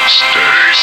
Monsters.